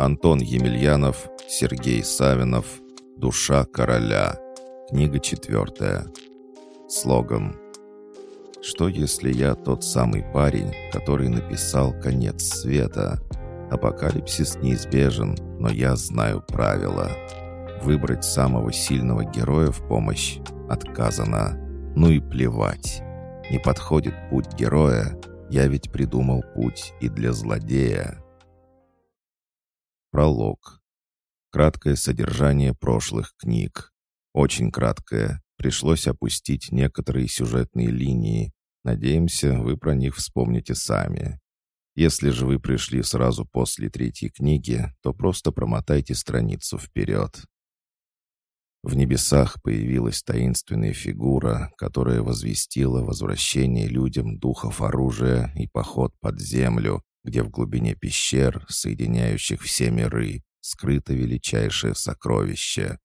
Антон Емельянов, Сергей Савинов, «Душа короля». Книга четвертая. Слоган. Что если я тот самый парень, который написал «Конец света»? Апокалипсис неизбежен, но я знаю правила. Выбрать самого сильного героя в помощь отказано. Ну и плевать. Не подходит путь героя, я ведь придумал путь и для злодея. Пролог. Краткое содержание прошлых книг. Очень краткое. Пришлось опустить некоторые сюжетные линии. Надеемся, вы про них вспомните сами. Если же вы пришли сразу после третьей книги, то просто промотайте страницу вперед. В небесах появилась таинственная фигура, которая возвестила возвращение людям духов оружия и поход под землю, где в глубине пещер, соединяющих все миры, скрыто величайшее сокровище.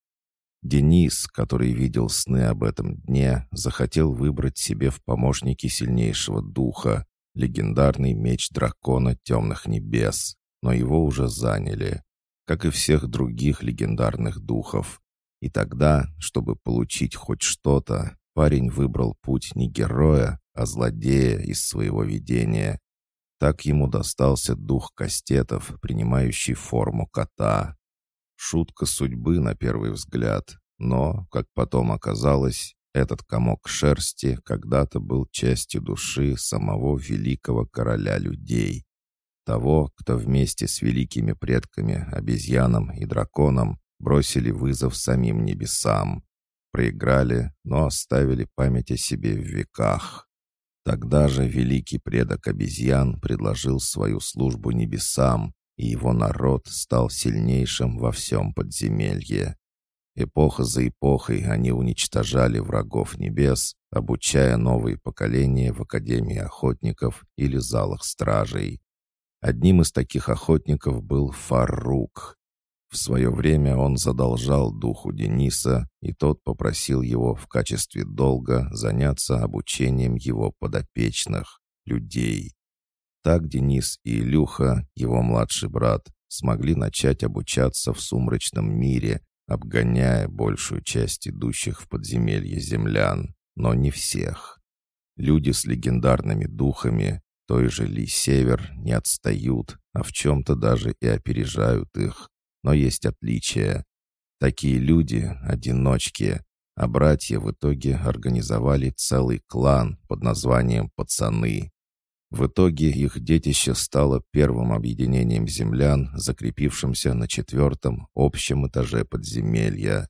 Денис, который видел сны об этом дне, захотел выбрать себе в помощники сильнейшего духа, легендарный меч дракона темных небес, но его уже заняли, как и всех других легендарных духов. И тогда, чтобы получить хоть что-то, парень выбрал путь не героя, а злодея из своего видения. Так ему достался дух кастетов, принимающий форму кота. Шутка судьбы на первый взгляд, но, как потом оказалось, этот комок шерсти когда-то был частью души самого великого короля людей. Того, кто вместе с великими предками, обезьянам и драконом, бросили вызов самим небесам. Проиграли, но оставили память о себе в веках. Тогда же великий предок обезьян предложил свою службу небесам, и его народ стал сильнейшим во всем подземелье. Эпоха за эпохой они уничтожали врагов небес, обучая новые поколения в Академии охотников или залах стражей. Одним из таких охотников был Фарук, в свое время он задолжал духу Дениса, и тот попросил его в качестве долга заняться обучением его подопечных, людей. Так Денис и Илюха, его младший брат, смогли начать обучаться в сумрачном мире, обгоняя большую часть идущих в подземелье землян, но не всех. Люди с легендарными духами, той же Ли Север, не отстают, а в чем-то даже и опережают их но есть отличия. Такие люди — одиночки, а братья в итоге организовали целый клан под названием «Пацаны». В итоге их детище стало первым объединением землян, закрепившимся на четвертом общем этаже подземелья.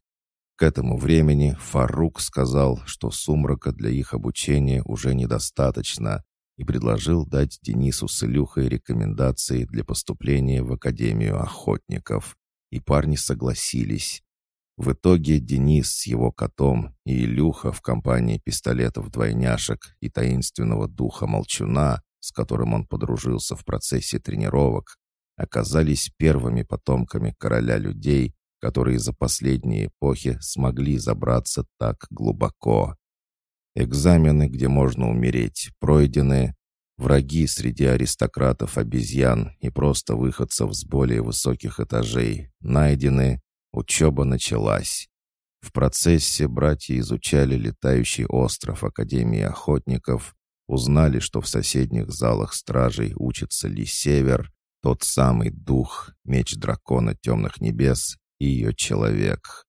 К этому времени Фарук сказал, что сумрака для их обучения уже недостаточно, и предложил дать Денису с Илюхой рекомендации для поступления в Академию охотников и парни согласились. В итоге Денис с его котом и Илюха в компании пистолетов-двойняшек и таинственного духа Молчуна, с которым он подружился в процессе тренировок, оказались первыми потомками короля людей, которые за последние эпохи смогли забраться так глубоко. Экзамены, где можно умереть, пройдены, Враги среди аристократов обезьян и просто выходцев с более высоких этажей найдены, учеба началась. В процессе братья изучали летающий остров Академии охотников, узнали, что в соседних залах стражей учится Ли Север, тот самый дух, меч дракона темных небес и ее человек.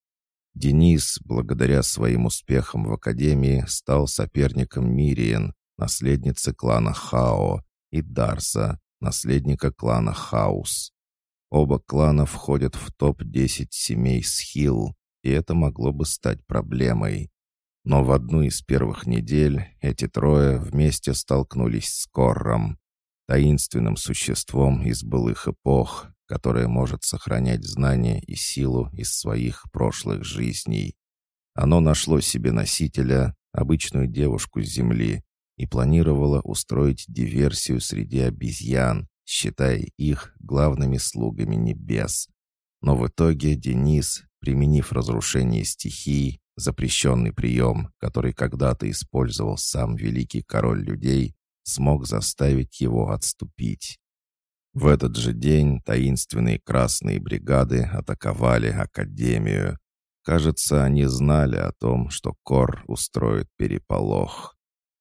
Денис, благодаря своим успехам в Академии, стал соперником Мириен, наследницы клана Хао, и Дарса, наследника клана Хаус. Оба клана входят в топ-10 семей Схил, и это могло бы стать проблемой. Но в одну из первых недель эти трое вместе столкнулись с Корром, таинственным существом из былых эпох, которое может сохранять знания и силу из своих прошлых жизней. Оно нашло себе носителя, обычную девушку с Земли, и планировала устроить диверсию среди обезьян, считая их главными слугами небес. Но в итоге Денис, применив разрушение стихий, запрещенный прием, который когда-то использовал сам великий король людей, смог заставить его отступить. В этот же день таинственные красные бригады атаковали Академию. Кажется, они знали о том, что Кор устроит переполох.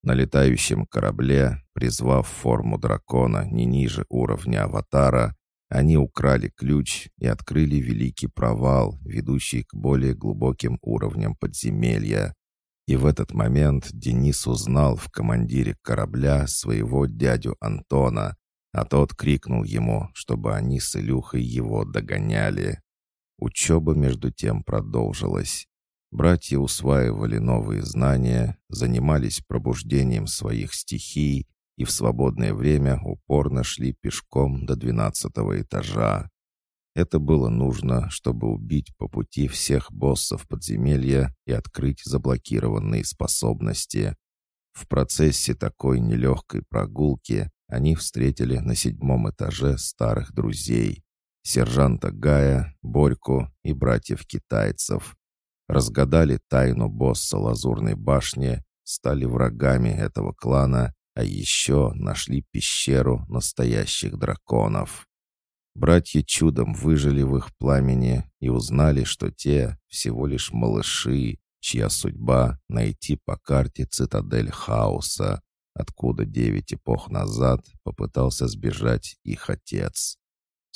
На летающем корабле, призвав форму дракона не ниже уровня аватара, они украли ключ и открыли великий провал, ведущий к более глубоким уровням подземелья. И в этот момент Денис узнал в командире корабля своего дядю Антона, а тот крикнул ему, чтобы они с Илюхой его догоняли. Учеба между тем продолжилась. Братья усваивали новые знания, занимались пробуждением своих стихий и в свободное время упорно шли пешком до двенадцатого этажа. Это было нужно, чтобы убить по пути всех боссов подземелья и открыть заблокированные способности. В процессе такой нелегкой прогулки они встретили на седьмом этаже старых друзей, сержанта Гая, Борьку и братьев-китайцев. Разгадали тайну босса Лазурной башни, стали врагами этого клана, а еще нашли пещеру настоящих драконов. Братья чудом выжили в их пламени и узнали, что те всего лишь малыши, чья судьба — найти по карте цитадель хаоса, откуда девять эпох назад попытался сбежать их отец.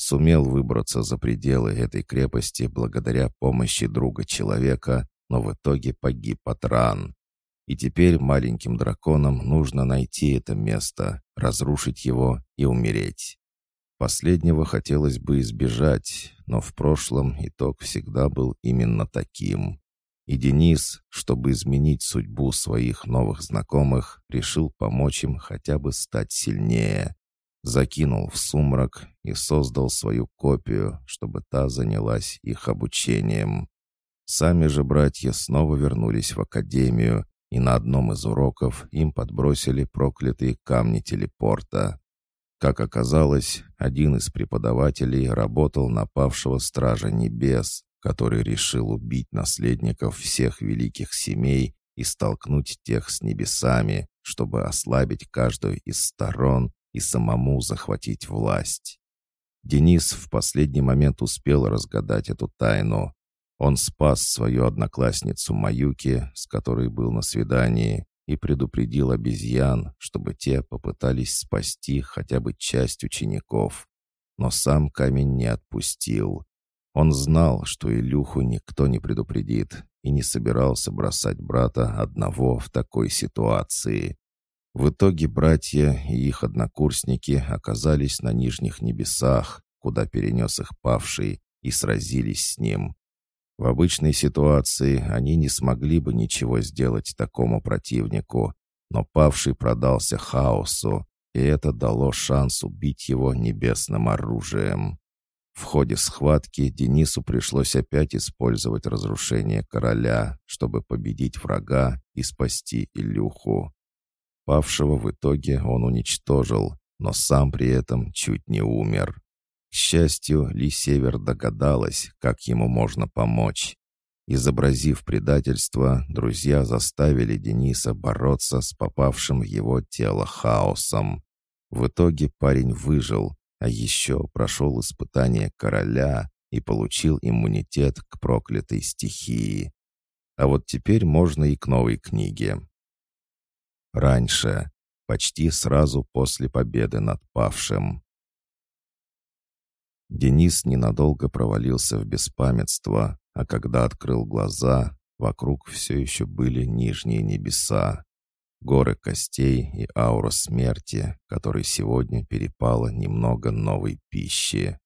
Сумел выбраться за пределы этой крепости благодаря помощи друга человека, но в итоге погиб от ран. И теперь маленьким драконам нужно найти это место, разрушить его и умереть. Последнего хотелось бы избежать, но в прошлом итог всегда был именно таким. И Денис, чтобы изменить судьбу своих новых знакомых, решил помочь им хотя бы стать сильнее. Закинул в сумрак и создал свою копию, чтобы та занялась их обучением. Сами же братья снова вернулись в академию, и на одном из уроков им подбросили проклятые камни телепорта. Как оказалось, один из преподавателей работал на павшего Стража Небес, который решил убить наследников всех великих семей и столкнуть тех с небесами, чтобы ослабить каждую из сторон и самому захватить власть. Денис в последний момент успел разгадать эту тайну. Он спас свою одноклассницу Маюки, с которой был на свидании, и предупредил обезьян, чтобы те попытались спасти хотя бы часть учеников. Но сам камень не отпустил. Он знал, что Илюху никто не предупредит, и не собирался бросать брата одного в такой ситуации. В итоге братья и их однокурсники оказались на нижних небесах, куда перенес их павший, и сразились с ним. В обычной ситуации они не смогли бы ничего сделать такому противнику, но павший продался хаосу, и это дало шанс убить его небесным оружием. В ходе схватки Денису пришлось опять использовать разрушение короля, чтобы победить врага и спасти Илюху. Павшего в итоге он уничтожил, но сам при этом чуть не умер. К счастью, Ли Север догадалась, как ему можно помочь. Изобразив предательство, друзья заставили Дениса бороться с попавшим в его тело хаосом. В итоге парень выжил, а еще прошел испытание короля и получил иммунитет к проклятой стихии. А вот теперь можно и к новой книге. Раньше, почти сразу после победы над павшим. Денис ненадолго провалился в беспамятство, а когда открыл глаза, вокруг все еще были нижние небеса горы костей и аура смерти, которой сегодня перепало немного новой пищи.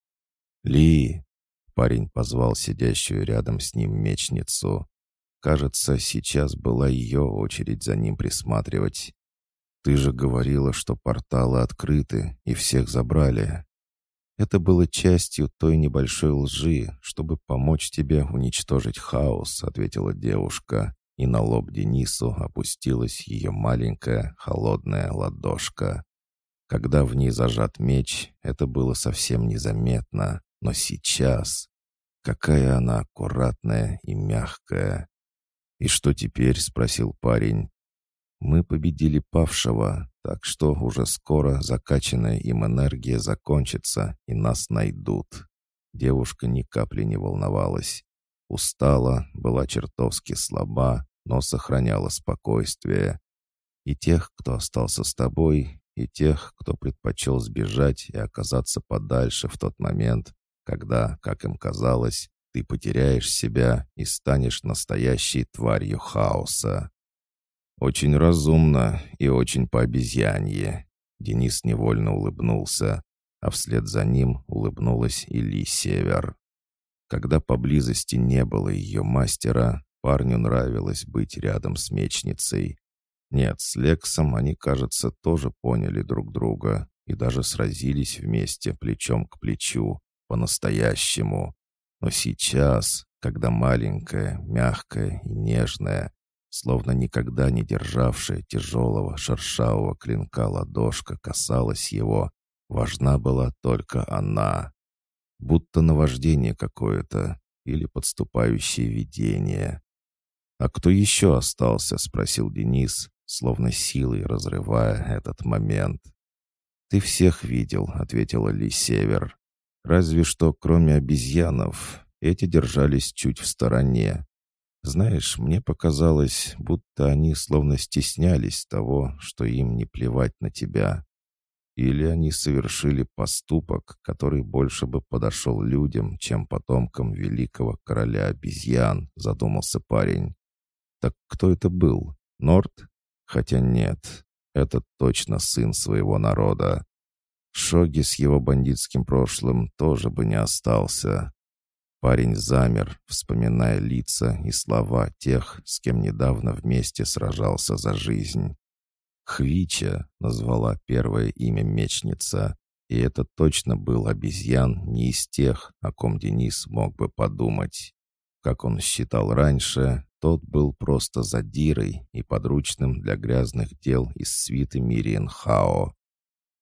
«Ли!» — парень позвал сидящую рядом с ним мечницу. Кажется, сейчас была ее очередь за ним присматривать. «Ты же говорила, что порталы открыты и всех забрали». Это было частью той небольшой лжи, чтобы помочь тебе уничтожить хаос», — ответила девушка и на лоб Денису опустилась ее маленькая холодная ладошка. Когда в ней зажат меч, это было совсем незаметно, но сейчас... Какая она аккуратная и мягкая. «И что теперь?» — спросил парень. «Мы победили павшего, так что уже скоро закачанная им энергия закончится, и нас найдут. Девушка ни капли не волновалась. Устала, была чертовски слаба, но сохраняла спокойствие. И тех, кто остался с тобой, и тех, кто предпочел сбежать и оказаться подальше в тот момент, когда, как им казалось, ты потеряешь себя и станешь настоящей тварью хаоса. Очень разумно и очень по-обезьянье. Денис невольно улыбнулся, а вслед за ним улыбнулась и Ли Север. Когда поблизости не было ее мастера, парню нравилось быть рядом с мечницей. Нет, с Лексом они, кажется, тоже поняли друг друга и даже сразились вместе плечом к плечу, по-настоящему. Но сейчас, когда маленькая, мягкая и нежная, словно никогда не державшая тяжелого шершавого клинка ладошка касалась его, важна была только она. Будто наваждение какое-то или подступающее видение. «А кто еще остался?» — спросил Денис, словно силой разрывая этот момент. «Ты всех видел», — ответила Ли Север. «Разве что, кроме обезьянов, эти держались чуть в стороне. Знаешь, мне показалось, будто они словно стеснялись того, что им не плевать на тебя. Или они совершили поступок, который больше бы подошел людям, чем потомкам великого короля обезьян, задумался парень. Так кто это был? Норт? Хотя нет, это точно сын своего народа. Шоги с его бандитским прошлым тоже бы не остался. Парень замер, вспоминая лица и слова тех, с кем недавно вместе сражался за жизнь. Хвича назвала первое имя мечница, и это точно был обезьян не из тех, о ком Денис мог бы подумать. Как он считал раньше, тот был просто задирой и подручным для грязных дел из свиты Мириен Хао.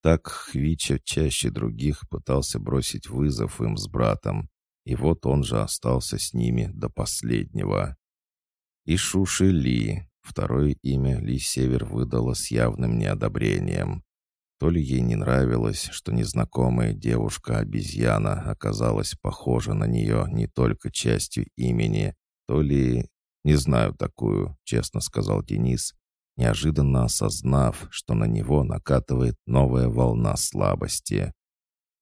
Так Хвича чаще других пытался бросить вызов им с братом, и вот он же остался с ними до последнего. И Шуши Ли, второе имя Ли Север выдала с явным неодобрением. То ли ей не нравилось, что незнакомая девушка-обезьяна оказалась похожа на нее не только частью имени, то ли «Не знаю такую», — честно сказал Денис, неожиданно осознав, что на него накатывает новая волна слабости.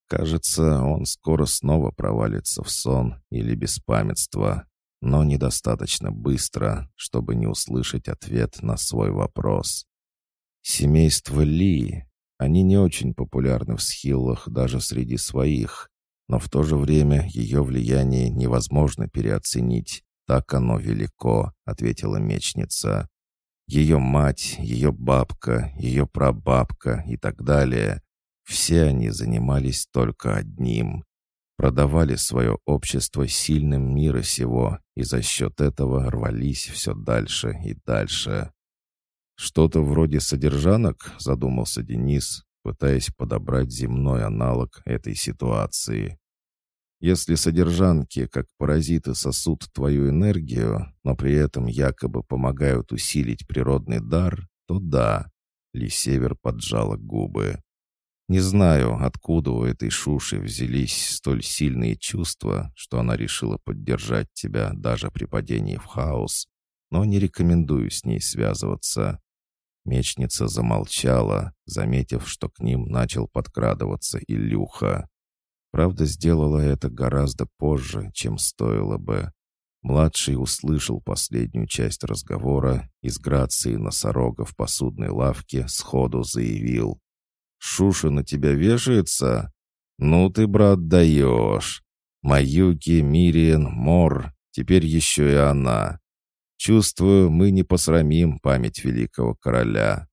Кажется, он скоро снова провалится в сон или беспамятство, но недостаточно быстро, чтобы не услышать ответ на свой вопрос. Семейство Ли, они не очень популярны в схиллах даже среди своих, но в то же время ее влияние невозможно переоценить, «Так оно велико», — ответила мечница. Ее мать, ее бабка, ее прабабка и так далее. Все они занимались только одним. Продавали свое общество сильным мира сего и за счет этого рвались все дальше и дальше. «Что-то вроде содержанок?» — задумался Денис, пытаясь подобрать земной аналог этой ситуации. Если содержанки, как паразиты, сосут твою энергию, но при этом якобы помогают усилить природный дар, то да. Лисевер поджала губы. Не знаю, откуда у этой Шуши взялись столь сильные чувства, что она решила поддержать тебя даже при падении в хаос, но не рекомендую с ней связываться. Мечница замолчала, заметив, что к ним начал подкрадываться Илюха. Правда, сделала это гораздо позже, чем стоило бы. Младший услышал последнюю часть разговора и с грацией носорога в посудной лавке сходу заявил. «Шуша на тебя вешается? Ну ты, брат, даешь. Маюки, Мириен, Мор, теперь еще и она. Чувствую, мы не посрамим память великого короля».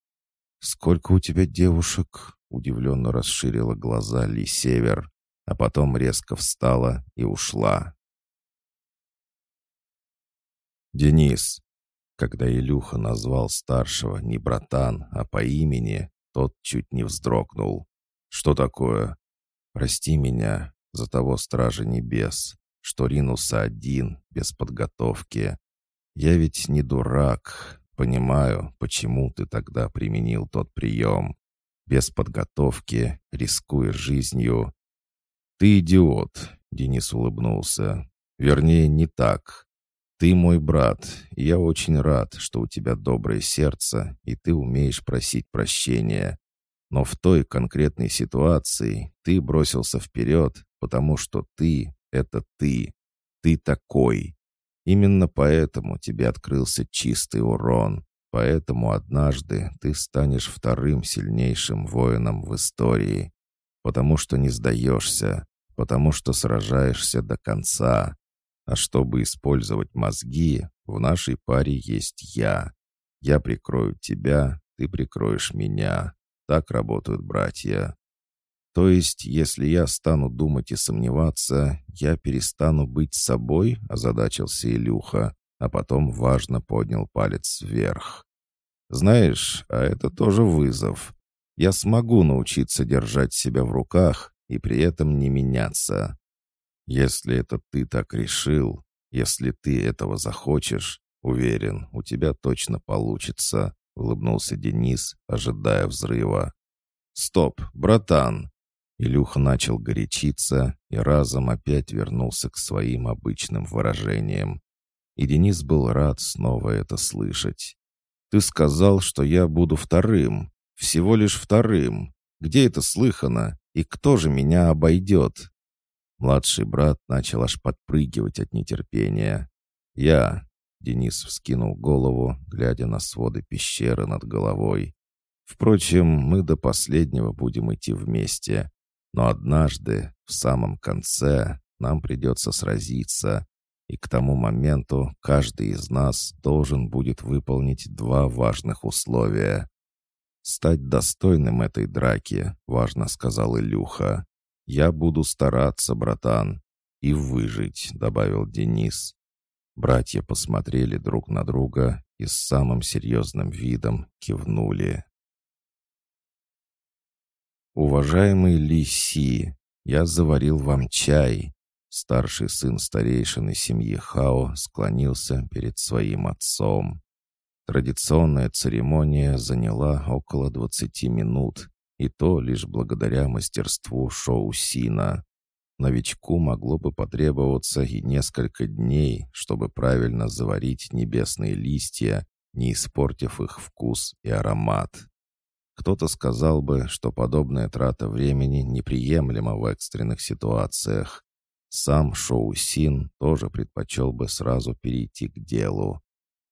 «Сколько у тебя девушек?» — удивленно расширила глаза Ли Север а потом резко встала и ушла. «Денис!» Когда Илюха назвал старшего не братан, а по имени, тот чуть не вздрогнул. «Что такое?» «Прости меня за того Стража Небес, что ринулся один, без подготовки. Я ведь не дурак, Понимаю, почему ты тогда применил тот прием. Без подготовки, рискуя жизнью. Ты идиот, Денис улыбнулся. Вернее, не так. Ты мой брат, и я очень рад, что у тебя доброе сердце, и ты умеешь просить прощения. Но в той конкретной ситуации ты бросился вперед, потому что ты — это ты. Ты такой. Именно поэтому тебе открылся чистый урон. Поэтому однажды ты станешь вторым сильнейшим воином в истории. Потому что не сдаешься. Потому что сражаешься до конца. А чтобы использовать мозги, в нашей паре есть я. Я прикрою тебя, ты прикроешь меня. Так работают братья. То есть, если я стану думать и сомневаться, я перестану быть собой, озадачился Илюха, а потом важно поднял палец вверх. Знаешь, а это тоже вызов. Я смогу научиться держать себя в руках и при этом не меняться. Если это ты так решил, если ты этого захочешь, уверен, у тебя точно получится улыбнулся Денис, ожидая взрыва. «Стоп, братан!» Илюха начал горячиться и разом опять вернулся к своим обычным выражениям. И Денис был рад снова это слышать. «Ты сказал, что я буду вторым. Всего лишь вторым. Где это слыхано? И кто же меня обойдет?» Младший брат начал аж подпрыгивать от нетерпения. «Я, Денис вскинул голову, глядя на своды пещеры над головой. «Впрочем, мы до последнего будем идти вместе. Но однажды, в самом конце, нам придется сразиться, и к тому моменту каждый из нас должен будет выполнить два важных условия. «Стать достойным этой драки», — важно сказал Илюха. «Я буду стараться, братан». «И выжить», — добавил Денис. Братья посмотрели друг на друга и с самым серьезным видом кивнули. «Уважаемый Лиси, я заварил вам чай». Старший сын старейшины семьи Хао склонился перед своим отцом. Традиционная церемония заняла около двадцати минут, и то лишь благодаря мастерству Шоу Сина. Новичку могло бы потребоваться и несколько дней, чтобы правильно заварить небесные листья, не испортив их вкус и аромат. Кто-то сказал бы, что подобная трата времени неприемлема в экстренных ситуациях. Сам Шоу Син тоже предпочел бы сразу перейти к делу.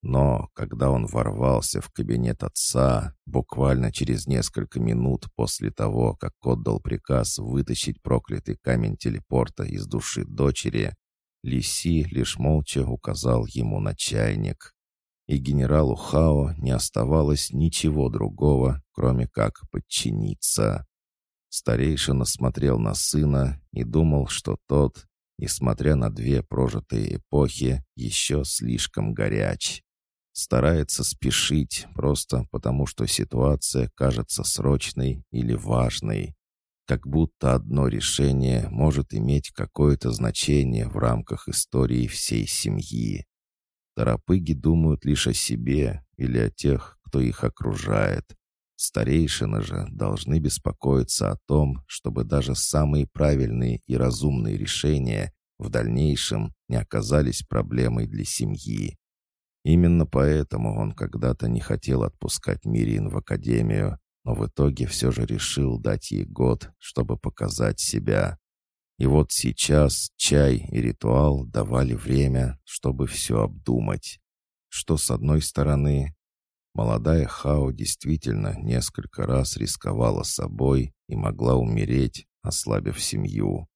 Но когда он ворвался в кабинет отца, буквально через несколько минут после того, как отдал приказ вытащить проклятый камень телепорта из души дочери, Лиси лишь молча указал ему на чайник. И генералу Хао не оставалось ничего другого, кроме как подчиниться. Старейшина смотрел на сына и думал, что тот, несмотря на две прожитые эпохи, еще слишком горяч. Старается спешить просто потому, что ситуация кажется срочной или важной. Как будто одно решение может иметь какое-то значение в рамках истории всей семьи. Торопыги думают лишь о себе или о тех, кто их окружает. Старейшины же должны беспокоиться о том, чтобы даже самые правильные и разумные решения в дальнейшем не оказались проблемой для семьи. Именно поэтому он когда-то не хотел отпускать Мирин в академию, но в итоге все же решил дать ей год, чтобы показать себя. И вот сейчас чай и ритуал давали время, чтобы все обдумать. Что с одной стороны, молодая Хао действительно несколько раз рисковала собой и могла умереть, ослабив семью.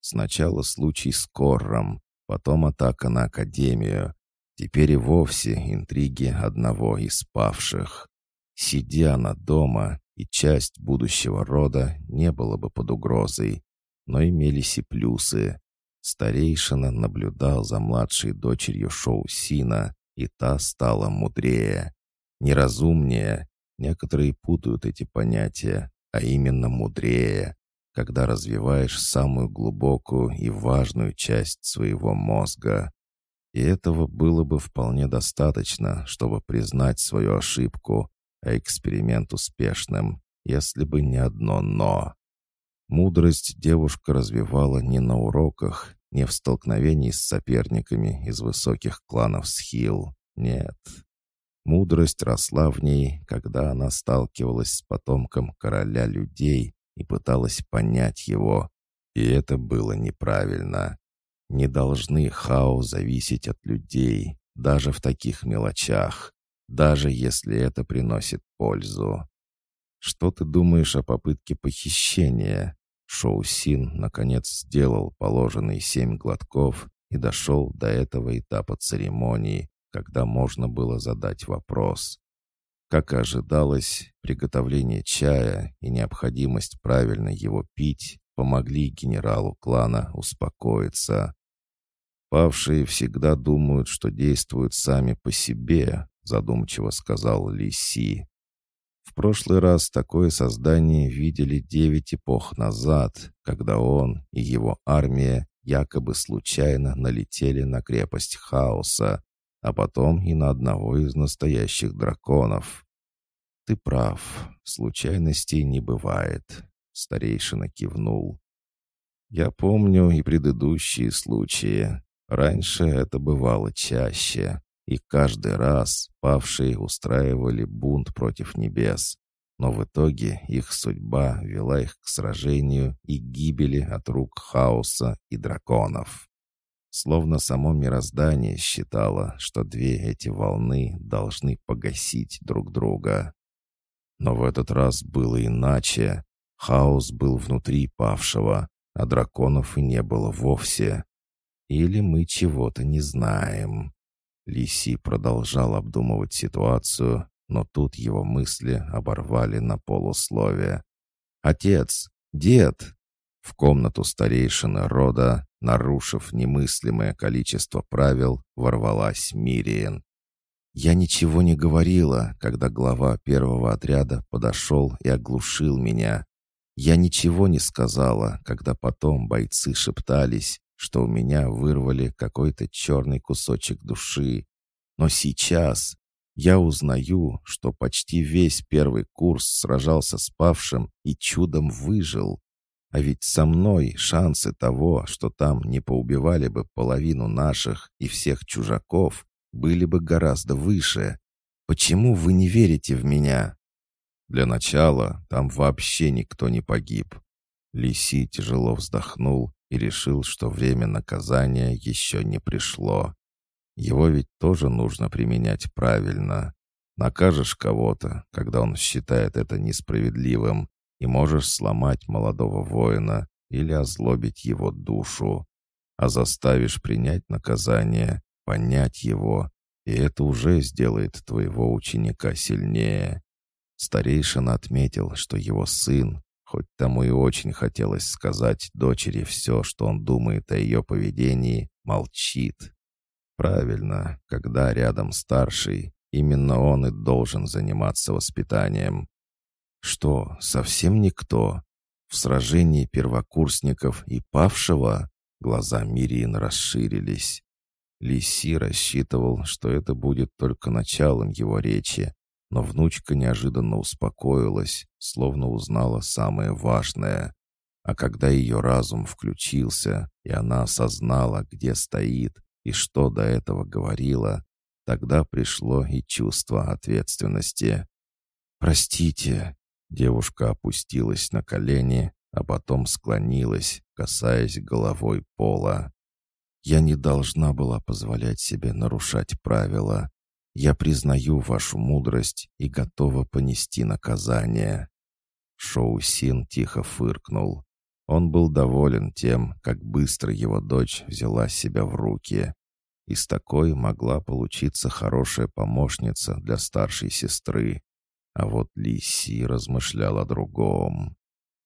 Сначала случай с Корром, потом атака на Академию, Теперь и вовсе интриги одного из павших. Сидя она дома, и часть будущего рода не было бы под угрозой, но имелись и плюсы. Старейшина наблюдал за младшей дочерью Шоу Сина, и та стала мудрее. Неразумнее, некоторые путают эти понятия, а именно мудрее, когда развиваешь самую глубокую и важную часть своего мозга. И этого было бы вполне достаточно, чтобы признать свою ошибку, а эксперимент успешным, если бы не одно «но». Мудрость девушка развивала не на уроках, не в столкновении с соперниками из высоких кланов Схил. Нет. Мудрость росла в ней, когда она сталкивалась с потомком короля людей и пыталась понять его. И это было неправильно. Не должны хао зависеть от людей, даже в таких мелочах, даже если это приносит пользу. Что ты думаешь о попытке похищения? Шоу Син, наконец, сделал положенные семь глотков и дошел до этого этапа церемонии, когда можно было задать вопрос. Как и ожидалось, приготовление чая и необходимость правильно его пить помогли генералу клана успокоиться. «Павшие всегда думают, что действуют сами по себе», задумчиво сказал Ли Си. В прошлый раз такое создание видели девять эпох назад, когда он и его армия якобы случайно налетели на крепость хаоса, а потом и на одного из настоящих драконов. «Ты прав, случайностей не бывает», — старейшина кивнул. «Я помню и предыдущие случаи. Раньше это бывало чаще. И каждый раз павшие устраивали бунт против небес. Но в итоге их судьба вела их к сражению и гибели от рук хаоса и драконов. Словно само мироздание считало, что две эти волны должны погасить друг друга. Но в этот раз было иначе. Хаос был внутри павшего, а драконов и не было вовсе. Или мы чего-то не знаем. Лиси продолжал обдумывать ситуацию, но тут его мысли оборвали на полусловие. «Отец! Дед!» В комнату старейшины рода, нарушив немыслимое количество правил, ворвалась Мириен. Я ничего не говорила, когда глава первого отряда подошел и оглушил меня. Я ничего не сказала, когда потом бойцы шептались, что у меня вырвали какой-то черный кусочек души. Но сейчас я узнаю, что почти весь первый курс сражался с павшим и чудом выжил. А ведь со мной шансы того, что там не поубивали бы половину наших и всех чужаков, были бы гораздо выше. Почему вы не верите в меня? Для начала там вообще никто не погиб. Лиси тяжело вздохнул и решил, что время наказания еще не пришло. Его ведь тоже нужно применять правильно. Накажешь кого-то, когда он считает это несправедливым, и можешь сломать молодого воина или озлобить его душу. А заставишь принять наказание, понять его, и это уже сделает твоего ученика сильнее. Старейшина отметил, что его сын, хоть тому и очень хотелось сказать дочери все, что он думает о ее поведении, молчит. Правильно, когда рядом старший, именно он и должен заниматься воспитанием. Что, совсем никто? В сражении первокурсников и павшего глаза Мирин расширились. Лиси рассчитывал, что это будет только началом его речи, но внучка неожиданно успокоилась, словно узнала самое важное. А когда ее разум включился, и она осознала, где стоит и что до этого говорила, тогда пришло и чувство ответственности. «Простите», — девушка опустилась на колени, а потом склонилась, касаясь головой пола. Я не должна была позволять себе нарушать правила. Я признаю вашу мудрость и готова понести наказание». Шоу Син тихо фыркнул. Он был доволен тем, как быстро его дочь взяла себя в руки. Из такой могла получиться хорошая помощница для старшей сестры. А вот Ли Си размышлял о другом.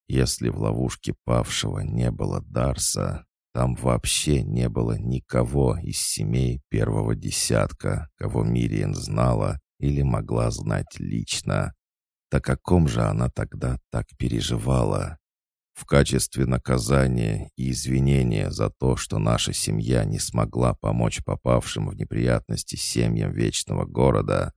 Если в ловушке павшего не было Дарса, там вообще не было никого из семей первого десятка, кого Мириен знала или могла знать лично. Так о ком же она тогда так переживала? В качестве наказания и извинения за то, что наша семья не смогла помочь попавшим в неприятности семьям Вечного Города,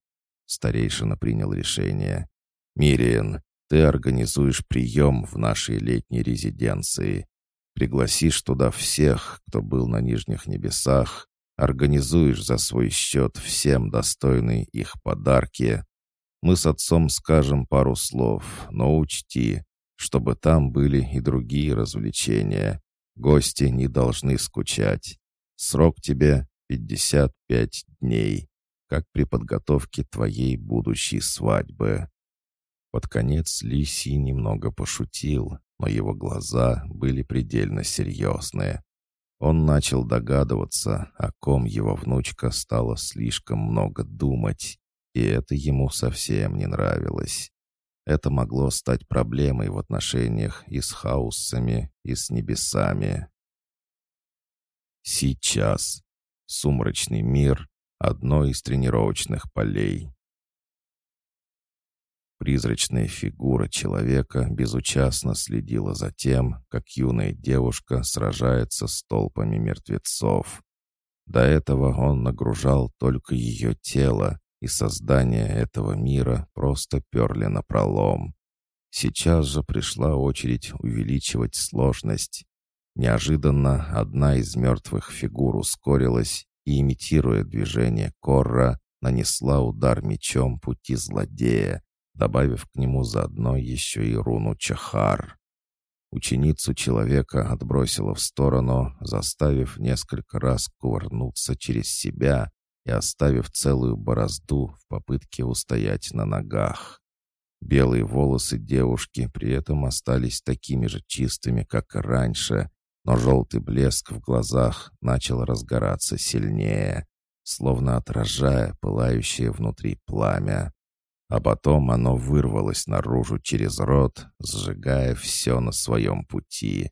старейшина принял решение. «Мириен, ты организуешь прием в нашей летней резиденции. Пригласишь туда всех, кто был на Нижних Небесах, организуешь за свой счет всем достойные их подарки. Мы с отцом скажем пару слов, но учти, чтобы там были и другие развлечения. Гости не должны скучать. Срок тебе 55 дней, как при подготовке твоей будущей свадьбы. Под конец Лиси немного пошутил, но его глаза были предельно серьезные. Он начал догадываться, о ком его внучка стала слишком много думать, и это ему совсем не нравилось. Это могло стать проблемой в отношениях и с хаусами, и с небесами. Сейчас. Сумрачный мир — одно из тренировочных полей. Призрачная фигура человека безучастно следила за тем, как юная девушка сражается с толпами мертвецов. До этого он нагружал только ее тело, и создание этого мира просто перли на пролом. Сейчас же пришла очередь увеличивать сложность. Неожиданно одна из мертвых фигур ускорилась и, имитируя движение Корра, нанесла удар мечом пути злодея, добавив к нему заодно еще и руну Чахар. Ученицу человека отбросила в сторону, заставив несколько раз кувырнуться через себя и оставив целую борозду в попытке устоять на ногах. Белые волосы девушки при этом остались такими же чистыми, как и раньше, но желтый блеск в глазах начал разгораться сильнее, словно отражая пылающее внутри пламя а потом оно вырвалось наружу через рот, сжигая все на своем пути.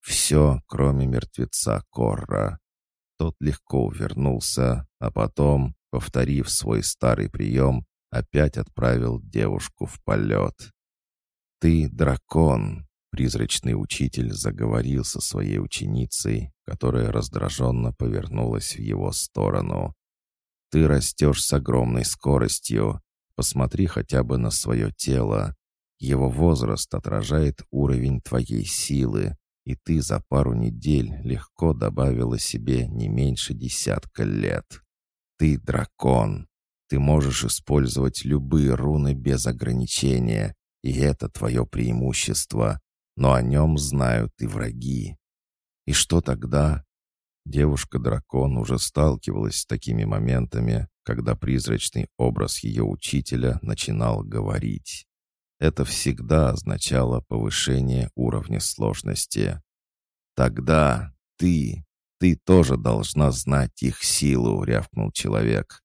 Все, кроме мертвеца Корра. Тот легко увернулся, а потом, повторив свой старый прием, опять отправил девушку в полет. «Ты дракон!» — призрачный учитель заговорил со своей ученицей, которая раздраженно повернулась в его сторону. «Ты растешь с огромной скоростью, Посмотри хотя бы на свое тело. Его возраст отражает уровень твоей силы, и ты за пару недель легко добавила себе не меньше десятка лет. Ты дракон. Ты можешь использовать любые руны без ограничения, и это твое преимущество. Но о нем знают и враги. И что тогда? Девушка-дракон уже сталкивалась с такими моментами, когда призрачный образ ее учителя начинал говорить. Это всегда означало повышение уровня сложности. «Тогда ты, ты тоже должна знать их силу», — рявкнул человек.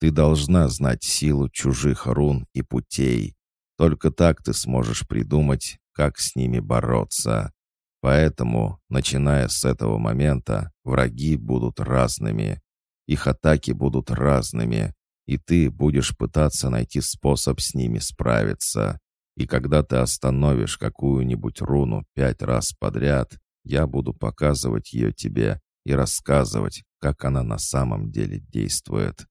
«Ты должна знать силу чужих рун и путей. Только так ты сможешь придумать, как с ними бороться. Поэтому, начиная с этого момента, враги будут разными. Их атаки будут разными, и ты будешь пытаться найти способ с ними справиться. И когда ты остановишь какую-нибудь руну пять раз подряд, я буду показывать ее тебе и рассказывать, как она на самом деле действует.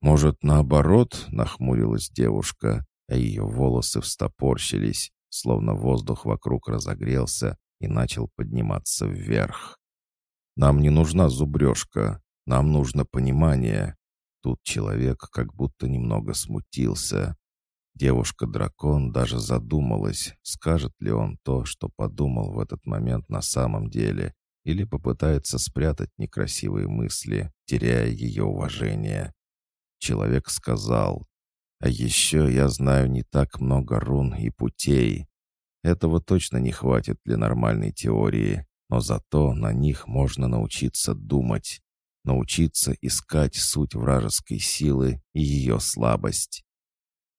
Может, наоборот, нахмурилась девушка, а ее волосы встопорщились, словно воздух вокруг разогрелся, и начал подниматься вверх. «Нам не нужна зубрежка, нам нужно понимание». Тут человек как будто немного смутился. Девушка-дракон даже задумалась, скажет ли он то, что подумал в этот момент на самом деле, или попытается спрятать некрасивые мысли, теряя ее уважение. Человек сказал, «А еще я знаю не так много рун и путей. Этого точно не хватит для нормальной теории, но зато на них можно научиться думать, научиться искать суть вражеской силы и ее слабость.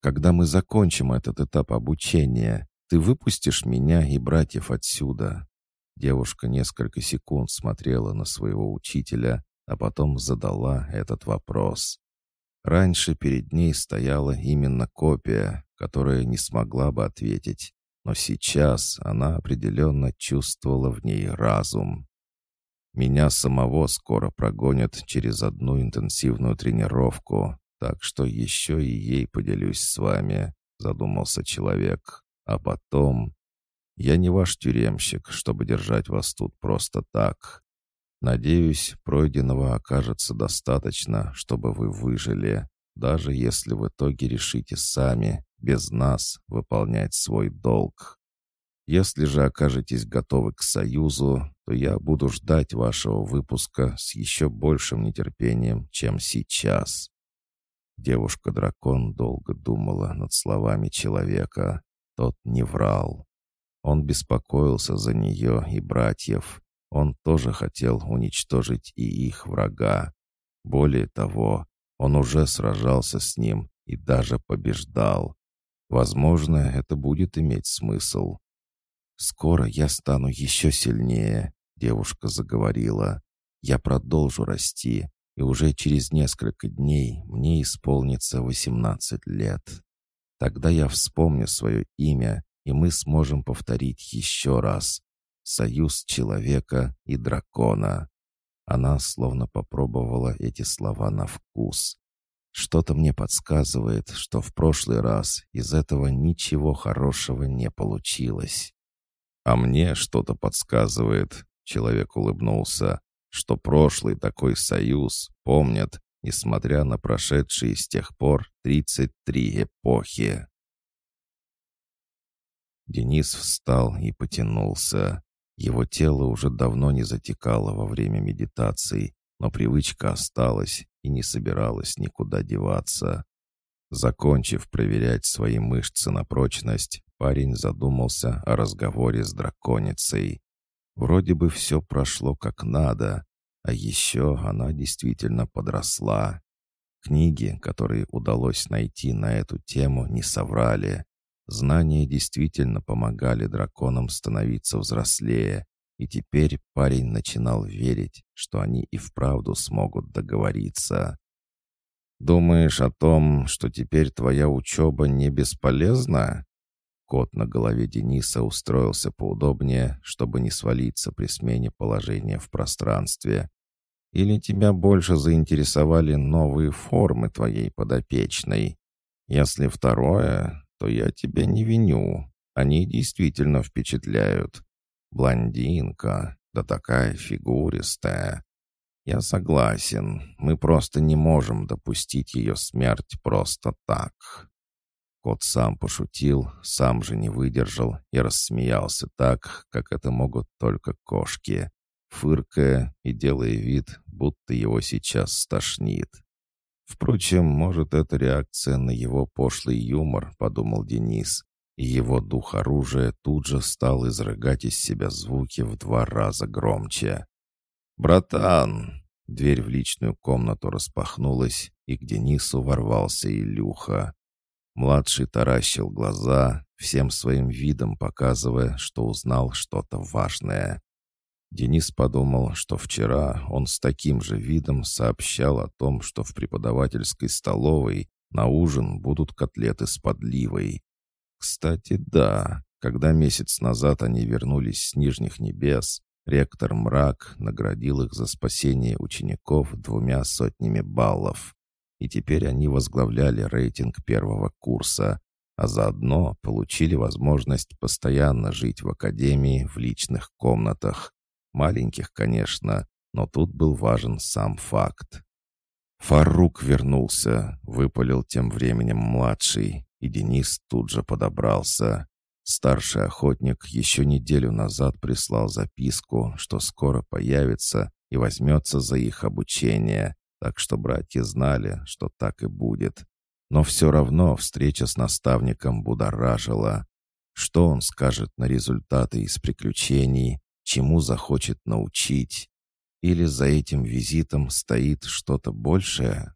Когда мы закончим этот этап обучения, ты выпустишь меня и братьев отсюда». Девушка несколько секунд смотрела на своего учителя, а потом задала этот вопрос. Раньше перед ней стояла именно копия, которая не смогла бы ответить, но сейчас она определенно чувствовала в ней разум. Меня самого скоро прогонят через одну интенсивную тренировку, так что еще и ей поделюсь с вами», — задумался человек. «А потом...» «Я не ваш тюремщик, чтобы держать вас тут просто так. Надеюсь, пройденного окажется достаточно, чтобы вы выжили, даже если в итоге решите сами, без нас, выполнять свой долг. Если же окажетесь готовы к союзу, то я буду ждать вашего выпуска с еще большим нетерпением, чем сейчас». Девушка-дракон долго думала над словами человека. Тот не врал. Он беспокоился за нее и братьев. Он тоже хотел уничтожить и их врага. Более того, он уже сражался с ним и даже побеждал. Возможно, это будет иметь смысл. «Скоро я стану еще сильнее», — девушка заговорила. «Я продолжу расти, и уже через несколько дней мне исполнится 18 лет. Тогда я вспомню свое имя, и мы сможем повторить еще раз. Союз человека и дракона». Она словно попробовала эти слова на вкус. Что-то мне подсказывает, что в прошлый раз из этого ничего хорошего не получилось. «А мне что-то подсказывает», — человек улыбнулся, «что прошлый такой союз помнят, несмотря на прошедшие с тех пор 33 эпохи». Денис встал и потянулся. Его тело уже давно не затекало во время медитации, но привычка осталась и не собиралась никуда деваться. Закончив проверять свои мышцы на прочность, парень задумался о разговоре с драконицей. Вроде бы все прошло как надо, а еще она действительно подросла. Книги, которые удалось найти на эту тему, не соврали. Знания действительно помогали драконам становиться взрослее, и теперь парень начинал верить, что они и вправду смогут договориться. «Думаешь о том, что теперь твоя учеба не бесполезна?» Кот на голове Дениса устроился поудобнее, чтобы не свалиться при смене положения в пространстве. «Или тебя больше заинтересовали новые формы твоей подопечной? Если второе, то я тебя не виню. Они действительно впечатляют. Блондинка, да такая фигуристая. Я согласен, мы просто не можем допустить ее смерть просто так. Кот сам пошутил, сам же не выдержал и рассмеялся так, как это могут только кошки, фыркая и делая вид, будто его сейчас стошнит. Впрочем, может, это реакция на его пошлый юмор, подумал Денис, и его дух оружия тут же стал изрыгать из себя звуки в два раза громче. «Братан!» Дверь в личную комнату распахнулась, и к Денису ворвался Илюха. Младший таращил глаза, всем своим видом показывая, что узнал что-то важное. Денис подумал, что вчера он с таким же видом сообщал о том, что в преподавательской столовой на ужин будут котлеты с подливой. Кстати, да, когда месяц назад они вернулись с Нижних Небес, Ректор Мрак наградил их за спасение учеников двумя сотнями баллов. И теперь они возглавляли рейтинг первого курса, а заодно получили возможность постоянно жить в академии в личных комнатах. Маленьких, конечно, но тут был важен сам факт. Фарук вернулся, выпалил тем временем младший, и Денис тут же подобрался. Старший охотник еще неделю назад прислал записку, что скоро появится и возьмется за их обучение, так что братья знали, что так и будет. Но все равно встреча с наставником будоражила. Что он скажет на результаты из приключений, чему захочет научить? Или за этим визитом стоит что-то большее?